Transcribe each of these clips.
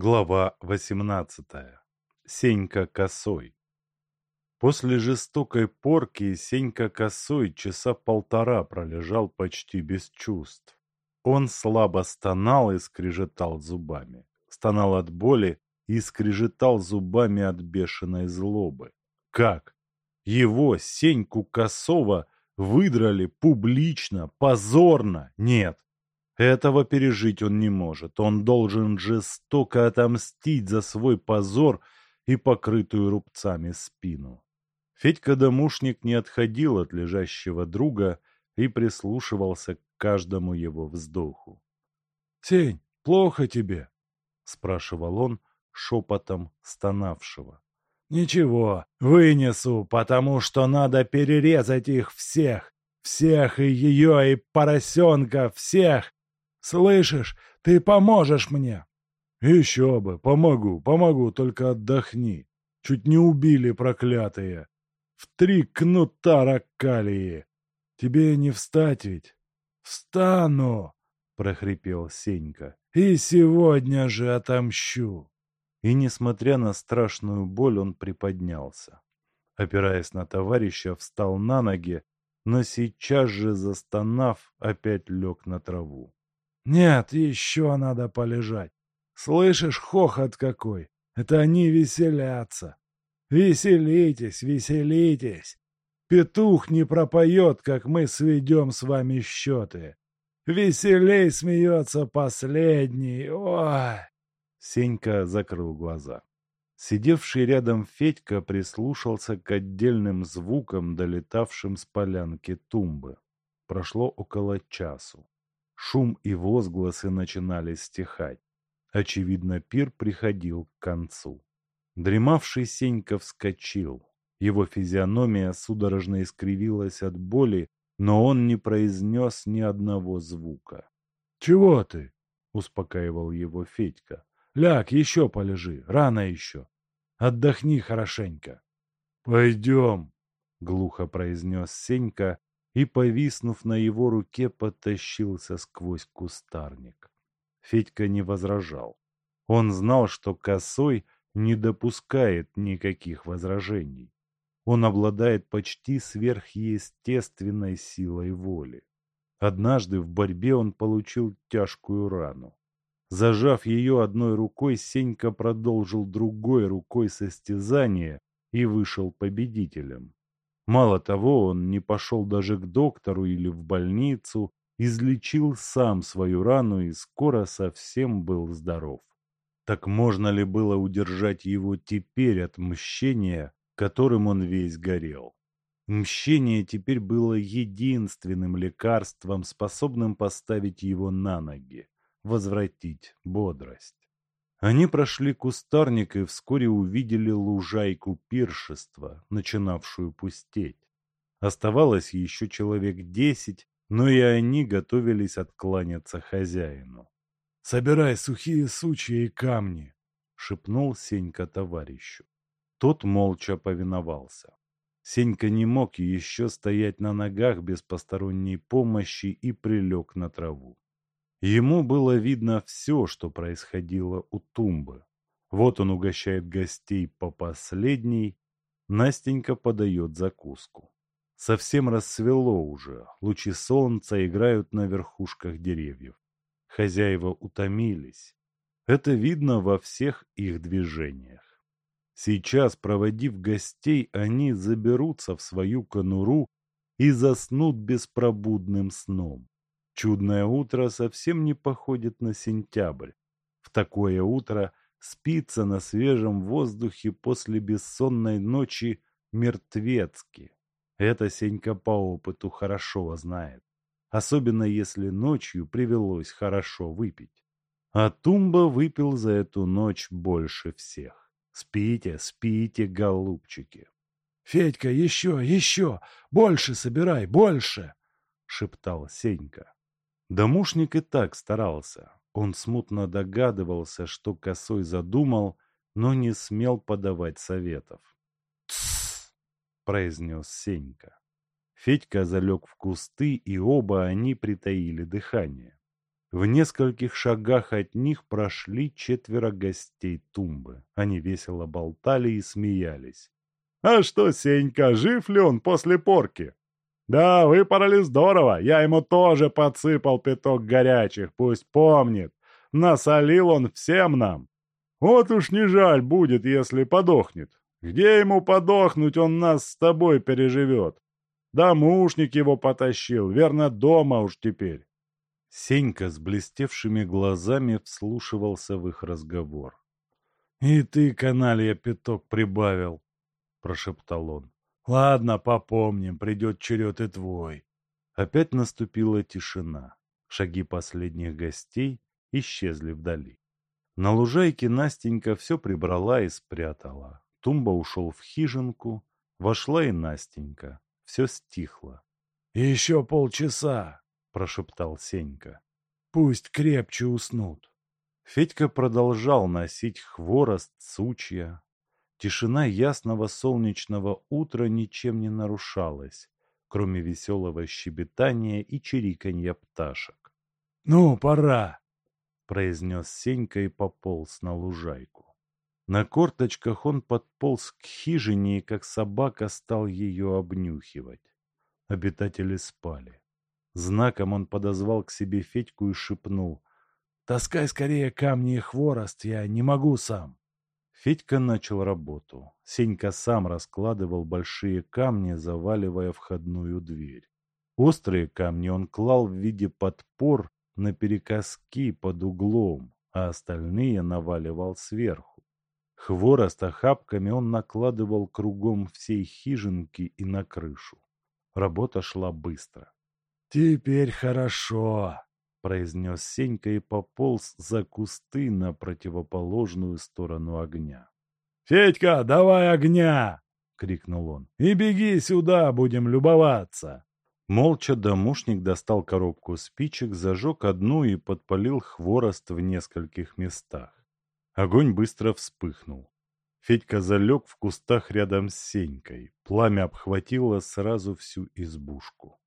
Глава 18. Сенька Косой. После жестокой порки Сенька Косой часа полтора пролежал почти без чувств. Он слабо стонал и скрежетал зубами. Стонал от боли и скрежетал зубами от бешеной злобы. Как? Его, Сеньку Косова, выдрали публично, позорно? Нет. Этого пережить он не может. Он должен жестоко отомстить за свой позор и покрытую рубцами спину. Федька-домушник не отходил от лежащего друга и прислушивался к каждому его вздоху. — Сень, плохо тебе? — спрашивал он шепотом стонавшего. — Ничего, вынесу, потому что надо перерезать их всех. Всех и ее, и поросенка, всех, Слышишь, ты поможешь мне!» «Еще бы, помогу, помогу, только отдохни. Чуть не убили, проклятые. В три кнута ракалии. Тебе не встать ведь?» «Встану!» — прохрипел Сенька. «И сегодня же отомщу!» И, несмотря на страшную боль, он приподнялся. Опираясь на товарища, встал на ноги, но сейчас же, застонав, опять лег на траву. Нет, еще надо полежать. Слышишь, хохот какой? Это они веселятся. Веселитесь, веселитесь. Петух не пропоет, как мы сведем с вами счеты. Веселей смеется последний. Ой! Сенька закрыл глаза. Сидевший рядом Федька прислушался к отдельным звукам, долетавшим с полянки тумбы. Прошло около часу. Шум и возгласы начинали стихать. Очевидно, пир приходил к концу. Дремавший Сенька вскочил. Его физиономия судорожно искривилась от боли, но он не произнес ни одного звука. — Чего ты? — успокаивал его Федька. — Ляг, еще полежи, рано еще. Отдохни хорошенько. — Пойдем, — глухо произнес Сенька и, повиснув на его руке, потащился сквозь кустарник. Федька не возражал. Он знал, что косой не допускает никаких возражений. Он обладает почти сверхъестественной силой воли. Однажды в борьбе он получил тяжкую рану. Зажав ее одной рукой, Сенька продолжил другой рукой состязание и вышел победителем. Мало того, он не пошел даже к доктору или в больницу, излечил сам свою рану и скоро совсем был здоров. Так можно ли было удержать его теперь от мщения, которым он весь горел? Мщение теперь было единственным лекарством, способным поставить его на ноги, возвратить бодрость. Они прошли кустарник и вскоре увидели лужайку пиршества, начинавшую пустеть. Оставалось еще человек десять, но и они готовились откланяться хозяину. — Собирай сухие сучья и камни, — шепнул Сенька товарищу. Тот молча повиновался. Сенька не мог еще стоять на ногах без посторонней помощи и прилег на траву. Ему было видно все, что происходило у тумбы. Вот он угощает гостей по последней, Настенька подает закуску. Совсем рассвело уже, лучи солнца играют на верхушках деревьев. Хозяева утомились. Это видно во всех их движениях. Сейчас, проводив гостей, они заберутся в свою конуру и заснут беспробудным сном. Чудное утро совсем не походит на сентябрь. В такое утро спится на свежем воздухе после бессонной ночи мертвецки. Это Сенька по опыту хорошо знает. Особенно если ночью привелось хорошо выпить. А Тумба выпил за эту ночь больше всех. Спите, спите, голубчики. — Федька, еще, еще! Больше собирай, больше! — шептал Сенька. Домушник и так старался. Он смутно догадывался, что Косой задумал, но не смел подавать советов. «Тссс!» — произнес Сенька. Федька залег в кусты, и оба они притаили дыхание. В нескольких шагах от них прошли четверо гостей тумбы. Они весело болтали и смеялись. «А что, Сенька, жив ли он после порки?» «Да, выпороли здорово. Я ему тоже подсыпал пяток горячих, пусть помнит. Насолил он всем нам. Вот уж не жаль будет, если подохнет. Где ему подохнуть, он нас с тобой переживет. Домушник его потащил, верно, дома уж теперь. Сенька с блестевшими глазами вслушивался в их разговор. — И ты, каналья, пяток прибавил, — прошептал он. — Ладно, попомним, придет черед и твой. Опять наступила тишина. Шаги последних гостей исчезли вдали. На лужайке Настенька все прибрала и спрятала. Тумба ушел в хижинку, вошла и Настенька. Все стихло. — Еще полчаса, — прошептал Сенька. — Пусть крепче уснут. Федька продолжал носить хворост, сучья. Тишина ясного солнечного утра ничем не нарушалась, кроме веселого щебетания и чириканья пташек. — Ну, пора! — произнес Сенька и пополз на лужайку. На корточках он подполз к хижине и, как собака, стал ее обнюхивать. Обитатели спали. Знаком он подозвал к себе Федьку и шепнул. «Таскай скорее камни и хворост, я не могу сам». Федька начал работу. Сенька сам раскладывал большие камни, заваливая входную дверь. Острые камни он клал в виде подпор на перекоски под углом, а остальные наваливал сверху. Хворост охапками он накладывал кругом всей хижинки и на крышу. Работа шла быстро. «Теперь хорошо», — произнес Сенька и пополз за кусты на противоположную сторону огня. «Федька, давай огня!» — крикнул он. «И беги сюда, будем любоваться!» Молча домушник достал коробку спичек, зажег одну и подпалил хворост в нескольких местах. Огонь быстро вспыхнул. Федька залег в кустах рядом с Сенькой. Пламя обхватило сразу всю избушку.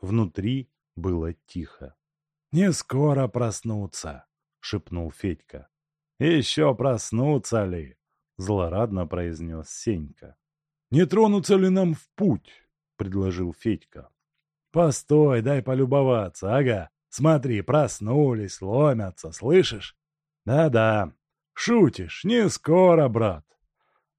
Внутри было тихо. — Не скоро проснуться, — шепнул Федька. — Еще проснуться ли? — злорадно произнес Сенька. — Не тронуться ли нам в путь? — предложил Федька. — Постой, дай полюбоваться, ага. Смотри, проснулись, ломятся, слышишь? Да-да, «Шутишь? Не скоро, брат!»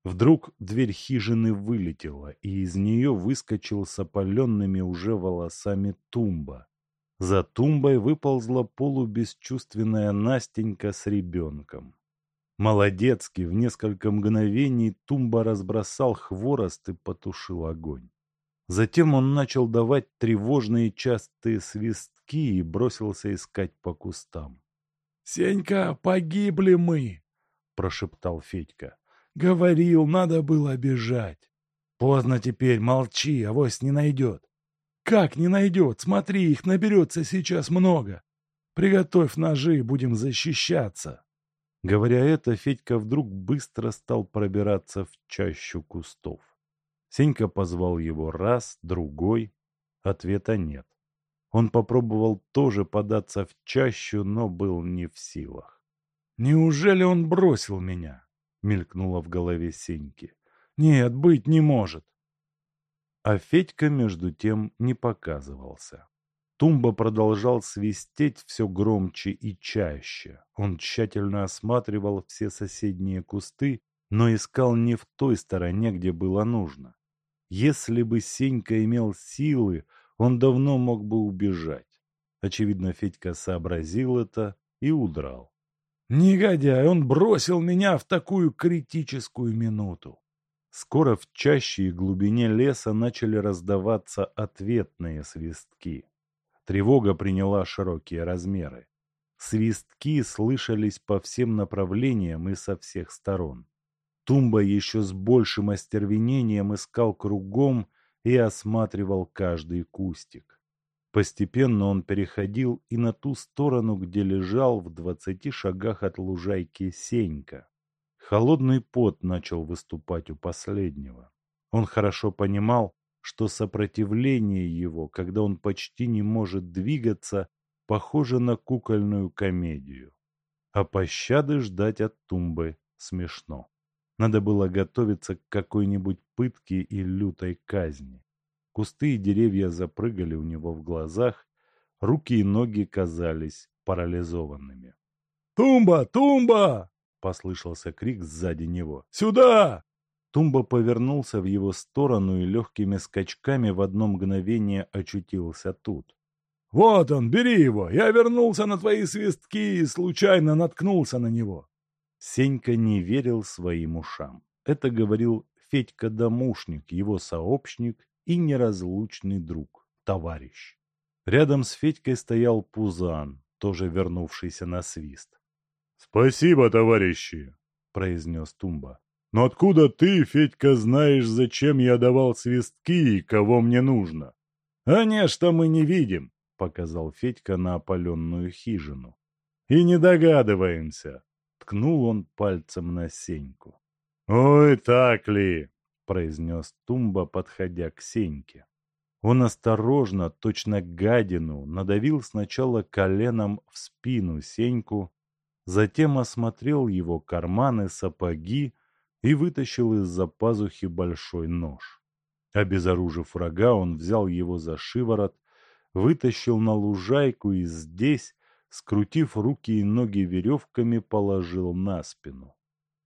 Вдруг дверь хижины вылетела, и из нее выскочил с опаленными уже волосами тумба. За тумбой выползла полубесчувственная Настенька с ребенком. Молодецкий в несколько мгновений тумба разбросал хворост и потушил огонь. Затем он начал давать тревожные частые свистки и бросился искать по кустам. «Сенька, погибли мы!» прошептал Федька. Говорил, надо было бежать. Поздно теперь, молчи, авось не найдет. Как не найдет? Смотри, их наберется сейчас много. Приготовь ножи, будем защищаться. Говоря это, Федька вдруг быстро стал пробираться в чащу кустов. Сенька позвал его раз, другой. Ответа нет. Он попробовал тоже податься в чащу, но был не в силах. «Неужели он бросил меня?» — мелькнуло в голове Сеньки. «Нет, быть не может». А Федька, между тем, не показывался. Тумба продолжал свистеть все громче и чаще. Он тщательно осматривал все соседние кусты, но искал не в той стороне, где было нужно. Если бы Сенька имел силы, он давно мог бы убежать. Очевидно, Федька сообразил это и удрал. Негодяй, он бросил меня в такую критическую минуту. Скоро в чаще и глубине леса начали раздаваться ответные свистки. Тревога приняла широкие размеры. Свистки слышались по всем направлениям и со всех сторон. Тумба еще с большим остервенением искал кругом и осматривал каждый кустик. Постепенно он переходил и на ту сторону, где лежал в двадцати шагах от лужайки Сенька. Холодный пот начал выступать у последнего. Он хорошо понимал, что сопротивление его, когда он почти не может двигаться, похоже на кукольную комедию. А пощады ждать от тумбы смешно. Надо было готовиться к какой-нибудь пытке и лютой казни. Кусты и деревья запрыгали у него в глазах, руки и ноги казались парализованными. «Тумба! Тумба!» — послышался крик сзади него. «Сюда!» Тумба повернулся в его сторону и легкими скачками в одно мгновение очутился тут. «Вот он, бери его! Я вернулся на твои свистки и случайно наткнулся на него!» Сенька не верил своим ушам. Это говорил Федька-домушник, его сообщник и неразлучный друг, товарищ. Рядом с Федькой стоял Пузан, тоже вернувшийся на свист. «Спасибо, товарищи!» — произнес Тумба. «Но откуда ты, Федька, знаешь, зачем я давал свистки и кого мне нужно?» «А не, что мы не видим!» — показал Федька на опаленную хижину. «И не догадываемся!» — ткнул он пальцем на Сеньку. «Ой, так ли!» — произнес Тумба, подходя к Сеньке. Он осторожно, точно гадину, надавил сначала коленом в спину Сеньку, затем осмотрел его карманы, сапоги и вытащил из-за пазухи большой нож. Обезоружив врага, он взял его за шиворот, вытащил на лужайку и здесь, скрутив руки и ноги веревками, положил на спину.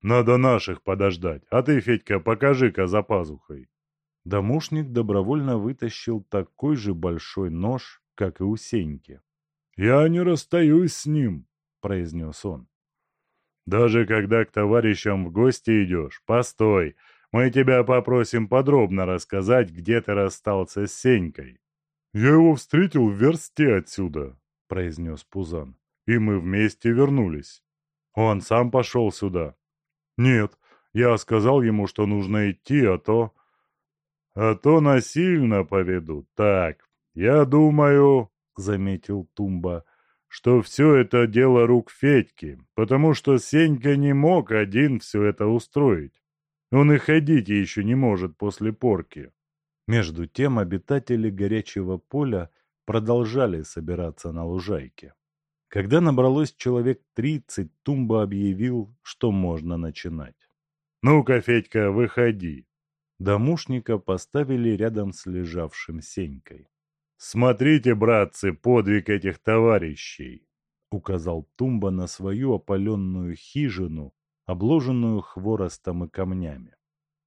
«Надо наших подождать, а ты, Федька, покажи-ка за пазухой». Домушник добровольно вытащил такой же большой нож, как и у Сеньки. «Я не расстаюсь с ним», — произнес он. «Даже когда к товарищам в гости идешь, постой, мы тебя попросим подробно рассказать, где ты расстался с Сенькой». «Я его встретил в версте отсюда», — произнес Пузан. «И мы вместе вернулись. Он сам пошел сюда». «Нет, я сказал ему, что нужно идти, а то...» а то насильно поведут. Так, я думаю, — заметил Тумба, — что все это дело рук Федьки, потому что Сенька не мог один все это устроить. Он и ходить еще не может после порки. Между тем обитатели горячего поля продолжали собираться на лужайке. Когда набралось человек тридцать, Тумба объявил, что можно начинать. «Ну-ка, Федька, выходи. Домушника поставили рядом с лежавшим Сенькой. «Смотрите, братцы, подвиг этих товарищей!» — указал Тумба на свою опаленную хижину, обложенную хворостом и камнями.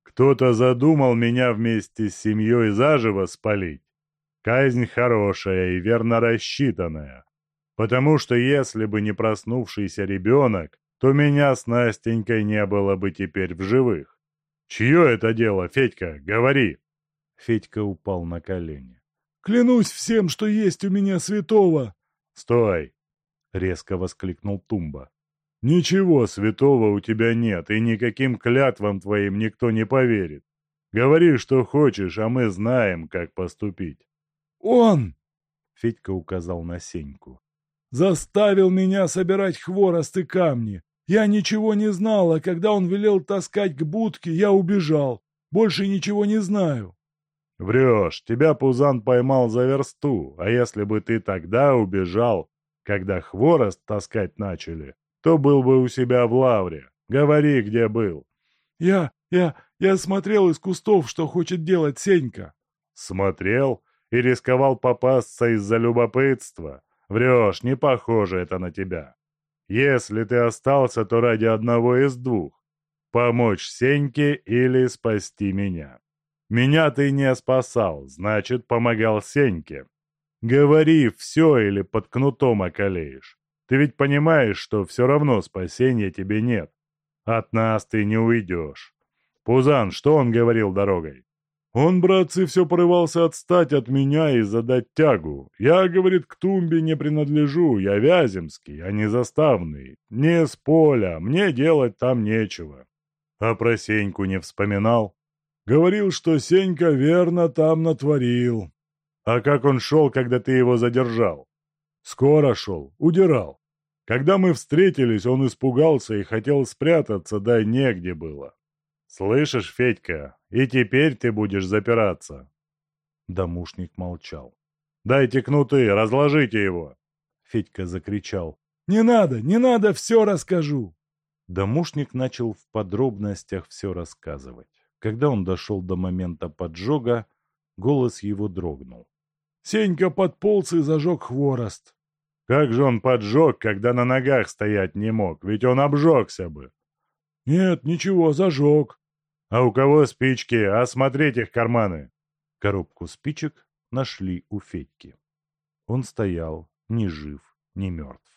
«Кто-то задумал меня вместе с семьей заживо спалить. Казнь хорошая и верно рассчитанная, потому что если бы не проснувшийся ребенок, то меня с Настенькой не было бы теперь в живых. «Чье это дело, Федька? Говори!» Федька упал на колени. «Клянусь всем, что есть у меня святого!» «Стой!» — резко воскликнул Тумба. «Ничего святого у тебя нет, и никаким клятвам твоим никто не поверит. Говори, что хочешь, а мы знаем, как поступить». «Он!» — Федька указал на Сеньку. «Заставил меня собирать хворост и камни. Я ничего не знала, когда он велел таскать к будке, я убежал. Больше ничего не знаю. Врешь, тебя Пузан поймал за версту, а если бы ты тогда убежал, когда хворост таскать начали, то был бы у себя в лавре. Говори, где был. Я, я, я смотрел из кустов, что хочет делать Сенька. Смотрел и рисковал попасться из-за любопытства. Врешь, не похоже это на тебя. Если ты остался, то ради одного из двух. Помочь Сеньке или спасти меня. Меня ты не спасал, значит, помогал Сеньке. Говори все или под кнутом околеешь. Ты ведь понимаешь, что все равно спасения тебе нет. От нас ты не уйдешь. Пузан, что он говорил дорогой? Он, братцы, все порывался отстать от меня и задать тягу. Я, говорит, к тумбе не принадлежу, я Вяземский, а не заставный. Не с поля, мне делать там нечего. А про Сеньку не вспоминал? Говорил, что Сенька верно там натворил. А как он шел, когда ты его задержал? Скоро шел, удирал. Когда мы встретились, он испугался и хотел спрятаться, да негде было. «Слышишь, Федька, и теперь ты будешь запираться». Домушник молчал. «Дайте кнуты, разложите его!» Федька закричал. «Не надо, не надо, все расскажу!» Домушник начал в подробностях все рассказывать. Когда он дошел до момента поджога, голос его дрогнул. Сенька подполз и зажег хворост. Как же он поджег, когда на ногах стоять не мог? Ведь он обжегся бы. Нет, ничего, зажег. А у кого спички? Осмотреть их карманы. Коробку спичек нашли у Федьки. Он стоял, ни жив, ни мертв.